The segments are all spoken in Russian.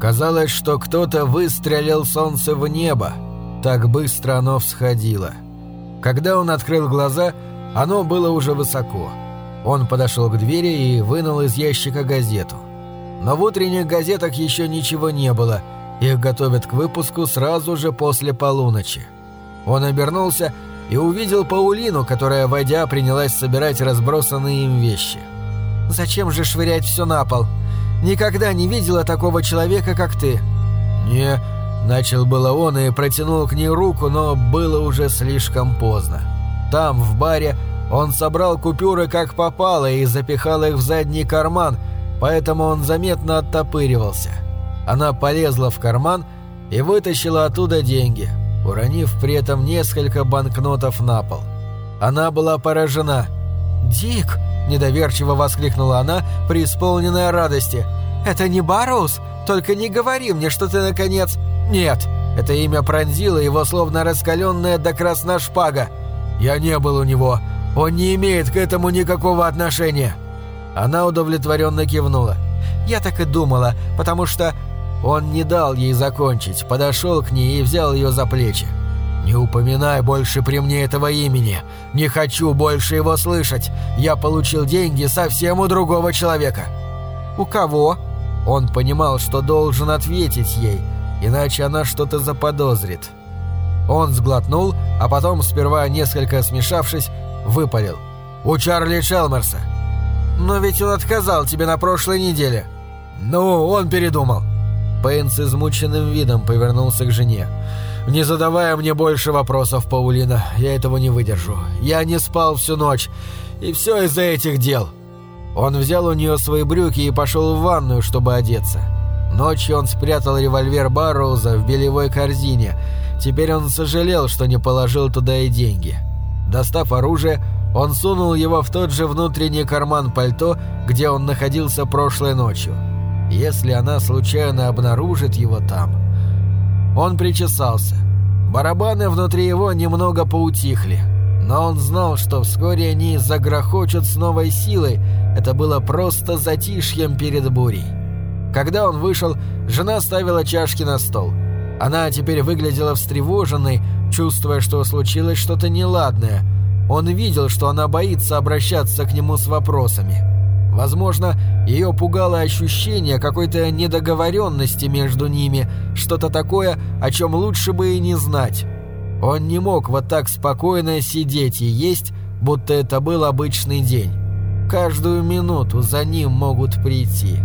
Казалось, что кто-то выстрелил солнце в небо. Так быстро оно всходило. Когда он открыл глаза, оно было уже высоко. Он подошел к двери и вынул из ящика газету. Но в утренних газетах еще ничего не было, их готовят к выпуску сразу же после полуночи. Он обернулся и увидел Паулину, которая, войдя, принялась собирать разбросанные им вещи. «Зачем же швырять все на пол? Никогда не видела такого человека, как ты». «Не...» — начал было он и протянул к ней руку, но было уже слишком поздно. Там, в баре, он собрал купюры как попало и запихал их в задний карман, поэтому он заметно оттопыривался. Она полезла в карман и вытащила оттуда деньги, уронив при этом несколько банкнотов на пол. Она была поражена. «Дик!» – недоверчиво воскликнула она, преисполненная радости. «Это не Барроуз? Только не говори мне, что ты наконец...» «Нет!» Это имя пронзило его, словно раскаленная до красна шпага. «Я не был у него. Он не имеет к этому никакого отношения». Она удовлетворенно кивнула. «Я так и думала, потому что он не дал ей закончить, подошел к ней и взял ее за плечи. «Не упоминай больше при мне этого имени. Не хочу больше его слышать. Я получил деньги совсем у другого человека». «У кого?» Он понимал, что должен ответить ей, иначе она что-то заподозрит. Он сглотнул, а потом, сперва несколько смешавшись, выпалил. «У Чарли Челмерса». «Но ведь он отказал тебе на прошлой неделе». «Ну, он передумал». Пейн с измученным видом повернулся к жене. «Не задавая мне больше вопросов, Паулина, я этого не выдержу. Я не спал всю ночь, и все из-за этих дел». Он взял у нее свои брюки и пошел в ванную, чтобы одеться. Ночью он спрятал револьвер Барроуза в белевой корзине. Теперь он сожалел, что не положил туда и деньги. Достав оружие, он сунул его в тот же внутренний карман пальто, где он находился прошлой ночью если она случайно обнаружит его там. Он причесался. Барабаны внутри его немного поутихли, но он знал, что вскоре они загрохочут с новой силой, это было просто затишьем перед бурей. Когда он вышел, жена ставила чашки на стол. Она теперь выглядела встревоженной, чувствуя, что случилось что-то неладное. Он видел, что она боится обращаться к нему с вопросами. Возможно, ее пугало ощущение какой-то недоговоренности между ними, что-то такое, о чем лучше бы и не знать. Он не мог вот так спокойно сидеть и есть, будто это был обычный день. Каждую минуту за ним могут прийти.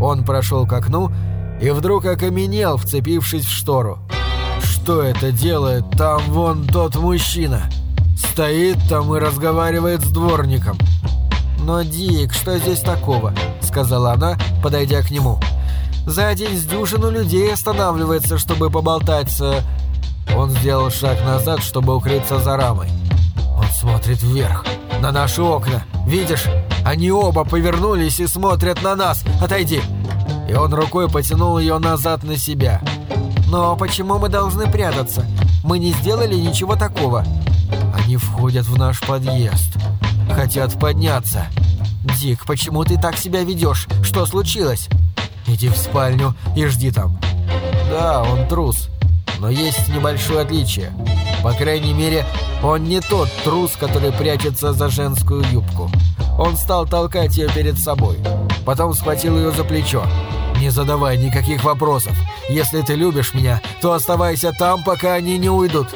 Он прошел к окну и вдруг окаменел, вцепившись в штору. Что это делает там вон тот мужчина? Стоит там и разговаривает с дворником. «Но, Дик, что здесь такого?» — сказала она, подойдя к нему. «За день с дюжину людей останавливается, чтобы поболтать с...» Он сделал шаг назад, чтобы укрыться за рамой. Он смотрит вверх, на наши окна. Видишь? Они оба повернулись и смотрят на нас. Отойди!» И он рукой потянул ее назад на себя. «Но почему мы должны прятаться? Мы не сделали ничего такого». «Они входят в наш подъезд. Хотят подняться. Дик, почему ты так себя ведешь? Что случилось? Иди в спальню и жди там. Да, он трус. Но есть небольшое отличие. По крайней мере, он не тот трус, который прячется за женскую юбку. Он стал толкать ее перед собой. Потом схватил ее за плечо. «Не задавай никаких вопросов. Если ты любишь меня, то оставайся там, пока они не уйдут».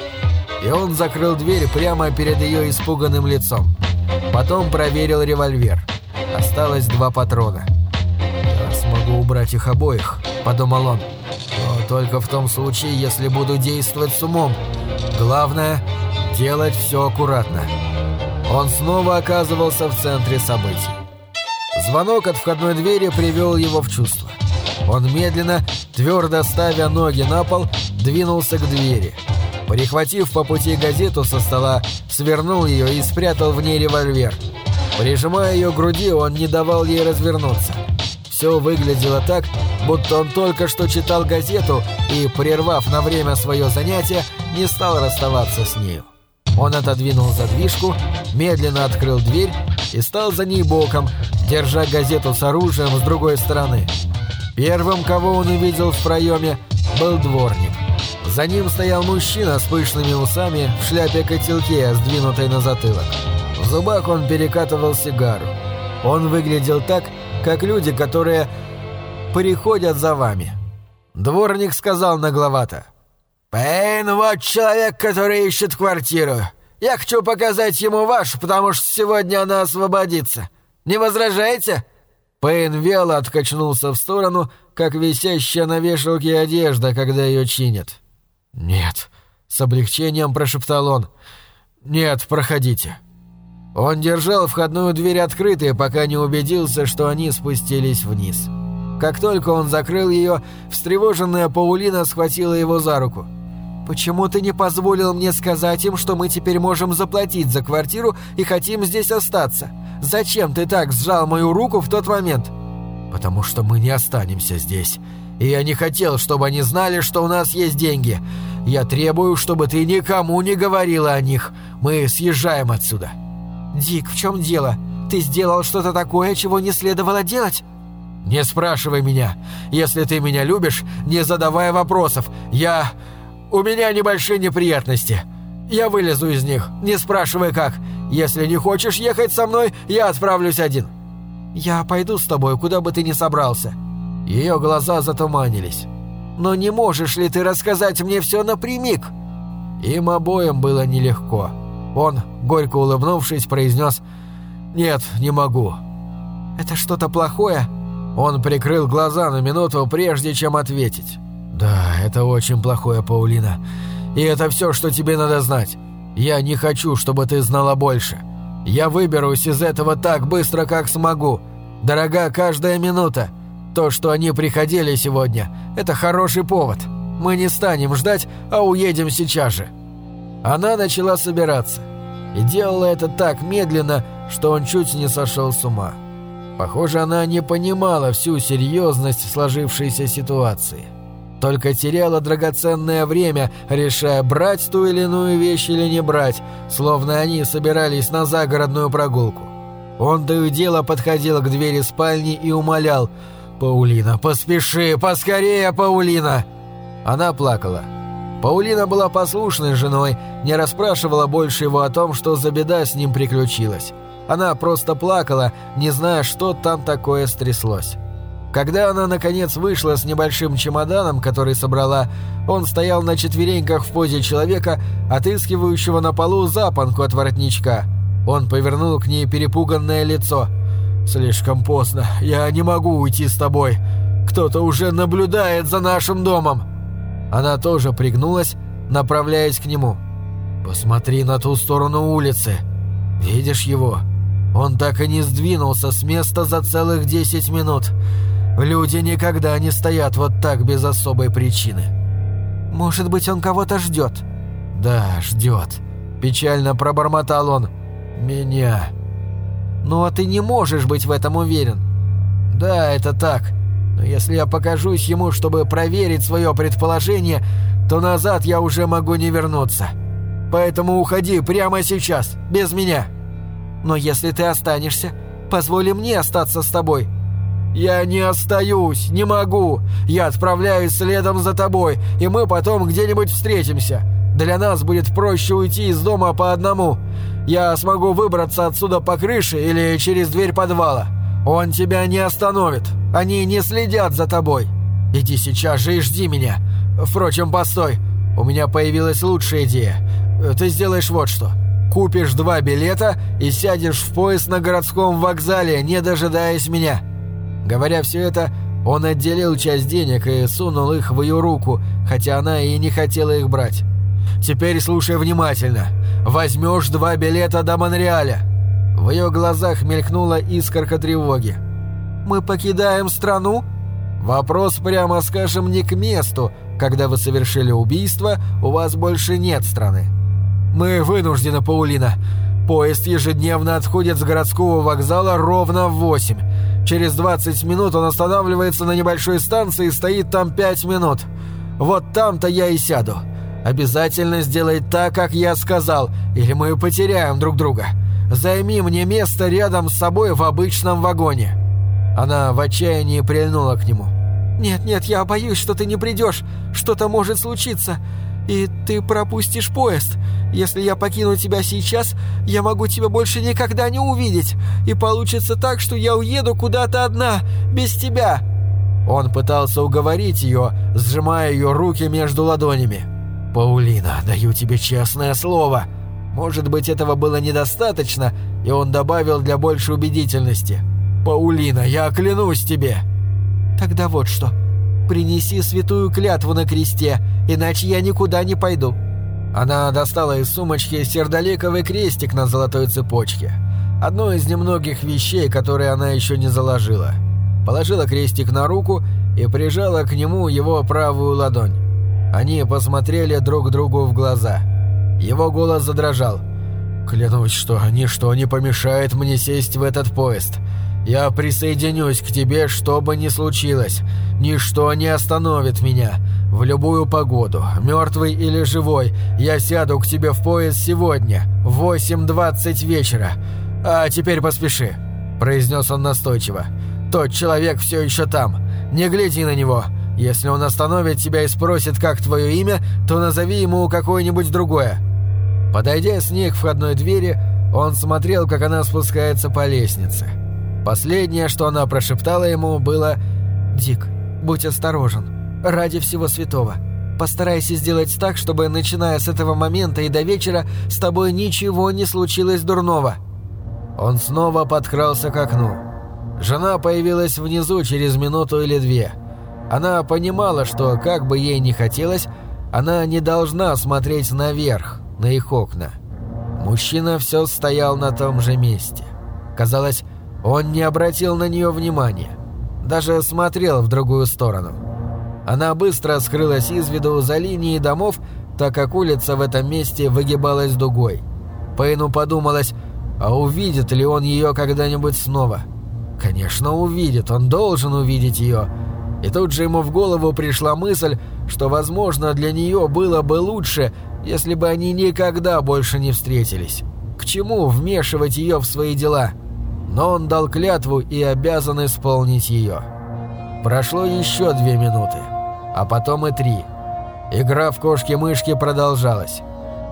И он закрыл дверь прямо перед ее испуганным лицом. Потом проверил револьвер. Осталось два патрона. «Я смогу убрать их обоих», — подумал он. «Но только в том случае, если буду действовать с умом. Главное — делать все аккуратно». Он снова оказывался в центре событий. Звонок от входной двери привел его в чувство. Он медленно, твердо ставя ноги на пол, двинулся к двери. Перехватив по пути газету со стола, свернул ее и спрятал в ней револьвер. Прижимая ее к груди, он не давал ей развернуться. Все выглядело так, будто он только что читал газету и, прервав на время свое занятие, не стал расставаться с нею. Он отодвинул задвижку, медленно открыл дверь и стал за ней боком, держа газету с оружием с другой стороны. Первым, кого он увидел в проеме, был дворник. За ним стоял мужчина с пышными усами в шляпе-котелке, сдвинутой на затылок. В зубах он перекатывал сигару. Он выглядел так, как люди, которые приходят за вами. Дворник сказал нагловато. «Пейн, вот человек, который ищет квартиру. Я хочу показать ему вашу, потому что сегодня она освободится. Не возражаете?» Пейн вело откачнулся в сторону, как висящая на вешалке одежда, когда ее чинят. «Нет», — с облегчением прошептал он. «Нет, проходите». Он держал входную дверь открытой, пока не убедился, что они спустились вниз. Как только он закрыл ее, встревоженная Паулина схватила его за руку. «Почему ты не позволил мне сказать им, что мы теперь можем заплатить за квартиру и хотим здесь остаться? Зачем ты так сжал мою руку в тот момент?» «Потому что мы не останемся здесь. Я не хотел, чтобы они знали, что у нас есть деньги. Я требую, чтобы ты никому не говорила о них. Мы съезжаем отсюда». «Дик, в чем дело? Ты сделал что-то такое, чего не следовало делать?» «Не спрашивай меня. Если ты меня любишь, не задавай вопросов. Я... У меня небольшие неприятности. Я вылезу из них, не спрашивай как. Если не хочешь ехать со мной, я отправлюсь один». «Я пойду с тобой, куда бы ты ни собрался». Ее глаза затуманились. «Но не можешь ли ты рассказать мне все напрямик?» Им обоим было нелегко. Он, горько улыбнувшись, произнес «Нет, не могу». «Это что-то плохое?» Он прикрыл глаза на минуту, прежде чем ответить. «Да, это очень плохое, Паулина. И это все, что тебе надо знать. Я не хочу, чтобы ты знала больше. Я выберусь из этого так быстро, как смогу. Дорога каждая минута. То, что они приходили сегодня, это хороший повод. Мы не станем ждать, а уедем сейчас же». Она начала собираться. И делала это так медленно, что он чуть не сошел с ума. Похоже, она не понимала всю серьезность сложившейся ситуации. Только теряла драгоценное время, решая, брать ту или иную вещь или не брать, словно они собирались на загородную прогулку. Он то и дело подходил к двери спальни и умолял «Паулина, поспеши, поскорее, Паулина!» Она плакала. Паулина была послушной женой, не расспрашивала больше его о том, что за беда с ним приключилась. Она просто плакала, не зная, что там такое стряслось. Когда она, наконец, вышла с небольшим чемоданом, который собрала, он стоял на четвереньках в позе человека, отыскивающего на полу запонку от воротничка. Он повернул к ней перепуганное лицо. «Слишком поздно. Я не могу уйти с тобой. Кто-то уже наблюдает за нашим домом». Она тоже пригнулась, направляясь к нему. «Посмотри на ту сторону улицы. Видишь его?» Он так и не сдвинулся с места за целых 10 минут. Люди никогда не стоят вот так без особой причины. Может быть, он кого-то ждет? Да, ждет. Печально пробормотал он. Меня. Ну а ты не можешь быть в этом уверен. Да, это так. Но если я покажусь ему, чтобы проверить свое предположение, то назад я уже могу не вернуться. Поэтому уходи прямо сейчас, без меня. Но если ты останешься, позволь мне остаться с тобой». «Я не остаюсь, не могу. Я отправляюсь следом за тобой, и мы потом где-нибудь встретимся. Для нас будет проще уйти из дома по одному. Я смогу выбраться отсюда по крыше или через дверь подвала. Он тебя не остановит. Они не следят за тобой. Иди сейчас же и жди меня. Впрочем, постой. У меня появилась лучшая идея. Ты сделаешь вот что. Купишь два билета и сядешь в поезд на городском вокзале, не дожидаясь меня». Говоря все это, он отделил часть денег и сунул их в ее руку, хотя она и не хотела их брать. «Теперь слушай внимательно. Возьмешь два билета до Монреаля». В ее глазах мелькнула искорка тревоги. «Мы покидаем страну?» «Вопрос, прямо скажем, не к месту. Когда вы совершили убийство, у вас больше нет страны». «Мы вынуждены, Паулина. Поезд ежедневно отходит с городского вокзала ровно в восемь. Через 20 минут он останавливается на небольшой станции и стоит там 5 минут. Вот там-то я и сяду. Обязательно сделай так, как я сказал, или мы потеряем друг друга. Займи мне место рядом с собой в обычном вагоне». Она в отчаянии прильнула к нему. «Нет, нет, я боюсь, что ты не придешь. Что-то может случиться. И ты пропустишь поезд. Если я покину тебя сейчас, я могу тебя больше никогда не увидеть. И получится так, что я уеду куда-то одна, без тебя». Он пытался уговорить ее, сжимая ее руки между ладонями. «Паулина, даю тебе честное слово. Может быть, этого было недостаточно, и он добавил для большей убедительности. «Паулина, я клянусь тебе!» «Тогда вот что. Принеси святую клятву на кресте, иначе я никуда не пойду». Она достала из сумочки сердоликовый крестик на золотой цепочке. Одно из немногих вещей, которые она еще не заложила. Положила крестик на руку и прижала к нему его правую ладонь. Они посмотрели друг другу в глаза. Его голос задрожал. «Клянусь, что ничто не помешает мне сесть в этот поезд. Я присоединюсь к тебе, что бы ни случилось. Ничто не остановит меня. В любую погоду, мертвый или живой, я сяду к тебе в поезд сегодня, в 8.20 вечера. А теперь поспеши», – произнес он настойчиво. «Тот человек все еще там. Не гляди на него. Если он остановит тебя и спросит, как твое имя, то назови ему какое-нибудь другое». Подойдя с ней к входной двери, он смотрел, как она спускается по лестнице. Последнее, что она прошептала ему, было «Дик, будь осторожен. Ради всего святого. Постарайся сделать так, чтобы, начиная с этого момента и до вечера, с тобой ничего не случилось дурного». Он снова подкрался к окну. Жена появилась внизу через минуту или две. Она понимала, что, как бы ей ни хотелось, она не должна смотреть наверх, на их окна. Мужчина все стоял на том же месте. Казалось, он не обратил на нее внимания. Даже смотрел в другую сторону. Она быстро скрылась из виду за линией домов, так как улица в этом месте выгибалась дугой. Пейну подумалось, а увидит ли он ее когда-нибудь снова? Конечно, увидит, он должен увидеть ее. И тут же ему в голову пришла мысль, что, возможно, для нее было бы лучше, если бы они никогда больше не встретились. К чему вмешивать ее в свои дела? Но он дал клятву и обязан исполнить ее. Прошло еще две минуты, а потом и три. Игра в кошки-мышки продолжалась.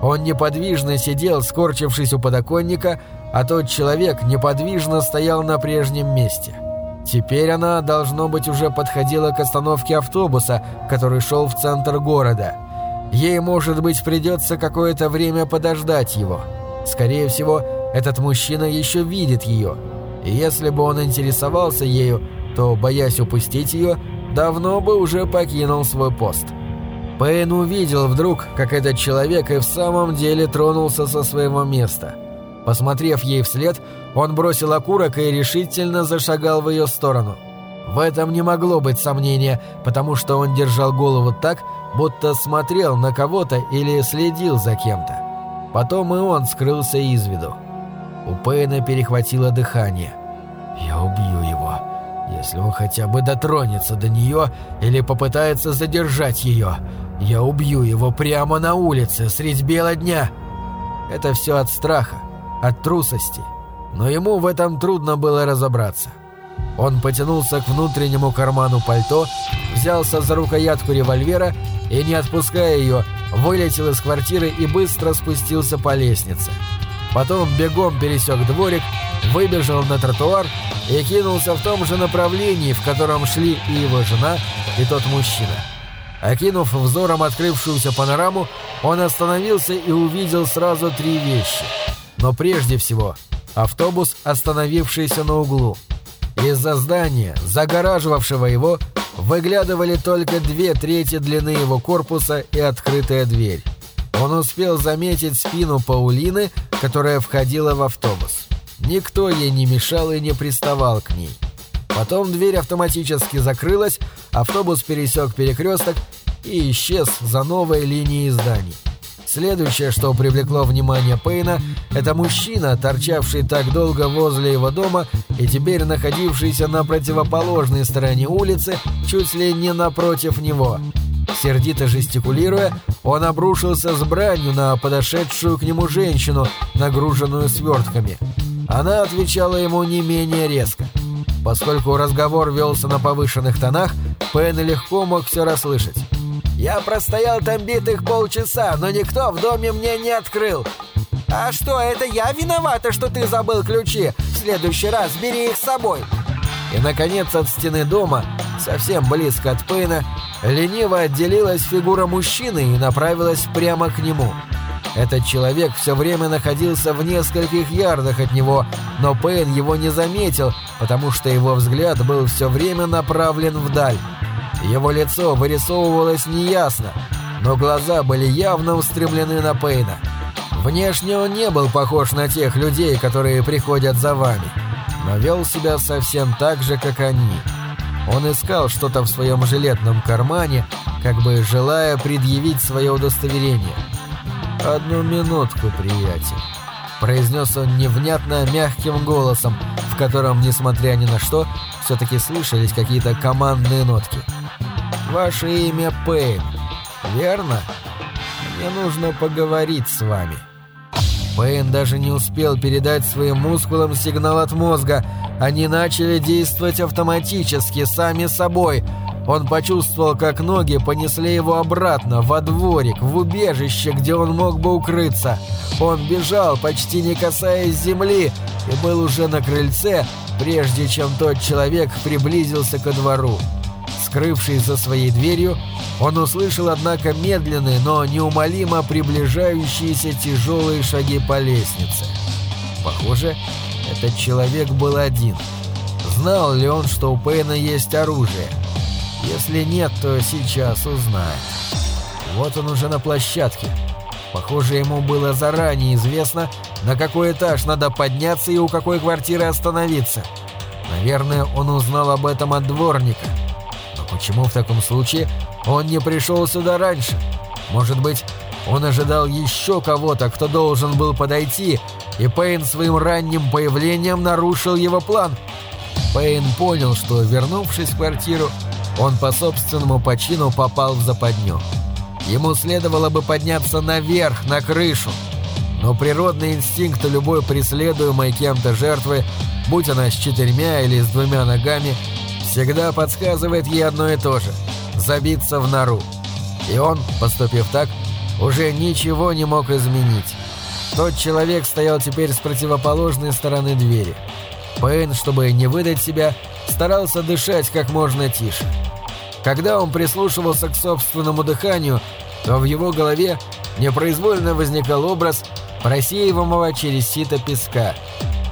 Он неподвижно сидел, скорчившись у подоконника, а тот человек неподвижно стоял на прежнем месте. Теперь она, должно быть, уже подходила к остановке автобуса, который шел в центр города – Ей, может быть, придется какое-то время подождать его. Скорее всего, этот мужчина еще видит ее. И если бы он интересовался ею, то, боясь упустить ее, давно бы уже покинул свой пост. Пейн увидел вдруг, как этот человек и в самом деле тронулся со своего места. Посмотрев ей вслед, он бросил окурок и решительно зашагал в ее сторону. В этом не могло быть сомнения, потому что он держал голову так, будто смотрел на кого-то или следил за кем-то. Потом и он скрылся из виду. У Пейна перехватило дыхание. «Я убью его, если он хотя бы дотронется до нее или попытается задержать ее. Я убью его прямо на улице, средь бела дня». Это все от страха, от трусости. Но ему в этом трудно было разобраться. Он потянулся к внутреннему карману пальто, взялся за рукоятку револьвера и, не отпуская ее, вылетел из квартиры и быстро спустился по лестнице. Потом бегом пересек дворик, выбежал на тротуар и кинулся в том же направлении, в котором шли и его жена, и тот мужчина. Окинув взором открывшуюся панораму, он остановился и увидел сразу три вещи. Но прежде всего, автобус, остановившийся на углу. Из-за здания, загораживавшего его, выглядывали только две трети длины его корпуса и открытая дверь. Он успел заметить спину Паулины, которая входила в автобус. Никто ей не мешал и не приставал к ней. Потом дверь автоматически закрылась, автобус пересек перекресток и исчез за новой линией зданий. Следующее, что привлекло внимание Пейна, это мужчина, торчавший так долго возле его дома и теперь находившийся на противоположной стороне улицы, чуть ли не напротив него. Сердито жестикулируя, он обрушился с бранью на подошедшую к нему женщину, нагруженную свертками. Она отвечала ему не менее резко. Поскольку разговор велся на повышенных тонах, Пейн легко мог все расслышать. «Я простоял там битых полчаса, но никто в доме мне не открыл. А что, это я виновата, что ты забыл ключи? В следующий раз бери их с собой». И, наконец, от стены дома, совсем близко от Пейна, лениво отделилась фигура мужчины и направилась прямо к нему. Этот человек все время находился в нескольких ярдах от него, но Пейн его не заметил, потому что его взгляд был все время направлен вдаль. Его лицо вырисовывалось неясно, но глаза были явно устремлены на Пейна. Внешне он не был похож на тех людей, которые приходят за вами, но вел себя совсем так же, как они. Он искал что-то в своем жилетном кармане, как бы желая предъявить свое удостоверение. «Одну минутку, приятель», — произнес он невнятно мягким голосом, в котором, несмотря ни на что, все-таки слышались какие-то командные нотки. «Ваше имя Пейн, верно? Мне нужно поговорить с вами». Пейн даже не успел передать своим мускулам сигнал от мозга. Они начали действовать автоматически, сами собой. Он почувствовал, как ноги понесли его обратно, во дворик, в убежище, где он мог бы укрыться. Он бежал, почти не касаясь земли, и был уже на крыльце, прежде чем тот человек приблизился ко двору. Скрывшись за своей дверью, он услышал, однако, медленные, но неумолимо приближающиеся тяжелые шаги по лестнице. Похоже, этот человек был один. Знал ли он, что у Пейна есть оружие? Если нет, то сейчас узнает. Вот он уже на площадке. Похоже, ему было заранее известно, на какой этаж надо подняться и у какой квартиры остановиться. Наверное, он узнал об этом от дворника. Почему в таком случае он не пришел сюда раньше? Может быть, он ожидал еще кого-то, кто должен был подойти, и Пейн своим ранним появлением нарушил его план. Пейн понял, что, вернувшись в квартиру, он по собственному почину попал в западню. Ему следовало бы подняться наверх, на крышу. Но природный инстинкт любой преследуемой кем-то жертвы, будь она с четырьмя или с двумя ногами, всегда подсказывает ей одно и то же – забиться в нору. И он, поступив так, уже ничего не мог изменить. Тот человек стоял теперь с противоположной стороны двери. Пейн, чтобы не выдать себя, старался дышать как можно тише. Когда он прислушивался к собственному дыханию, то в его голове непроизвольно возникал образ просеиваемого через сито песка.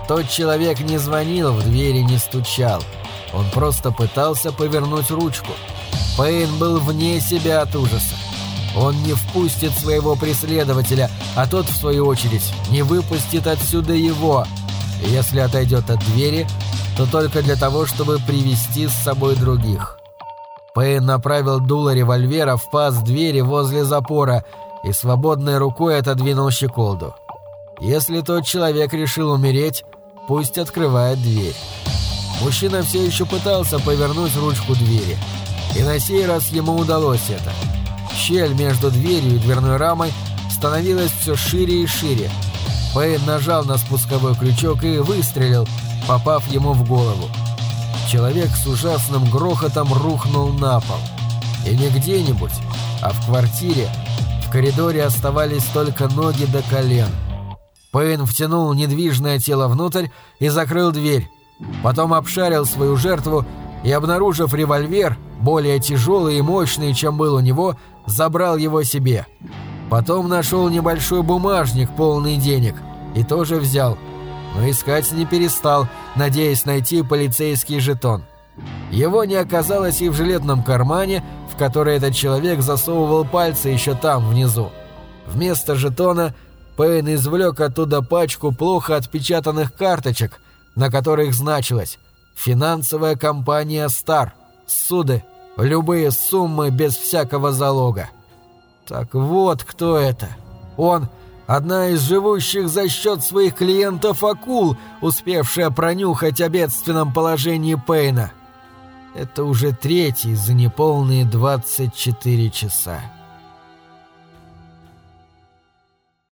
Тот человек не звонил в двери, не стучал. Он просто пытался повернуть ручку. Пейн был вне себя от ужаса. Он не впустит своего преследователя, а тот, в свою очередь, не выпустит отсюда его. Если отойдет от двери, то только для того, чтобы привести с собой других. Пейн направил дуло револьвера в паз двери возле запора и свободной рукой отодвинул щеколду. Если тот человек решил умереть, пусть открывает дверь. Мужчина все еще пытался повернуть ручку двери, и на сей раз ему удалось это. Щель между дверью и дверной рамой становилась все шире и шире. Пейн нажал на спусковой крючок и выстрелил, попав ему в голову человек с ужасным грохотом рухнул на пол. И не где-нибудь, а в квартире. В коридоре оставались только ноги до колен. Пейн втянул недвижное тело внутрь и закрыл дверь. Потом обшарил свою жертву и, обнаружив револьвер, более тяжелый и мощный, чем был у него, забрал его себе. Потом нашел небольшой бумажник, полный денег, и тоже взял – но искать не перестал, надеясь найти полицейский жетон. Его не оказалось и в жилетном кармане, в который этот человек засовывал пальцы еще там, внизу. Вместо жетона Пейн извлек оттуда пачку плохо отпечатанных карточек, на которых значилось «Финансовая компания «Стар», суды, любые суммы без всякого залога». Так вот кто это. Он Одна из живущих за счет своих клиентов акул, успевшая пронюхать о бедственном положении Пейна. Это уже третий за неполные 24 часа.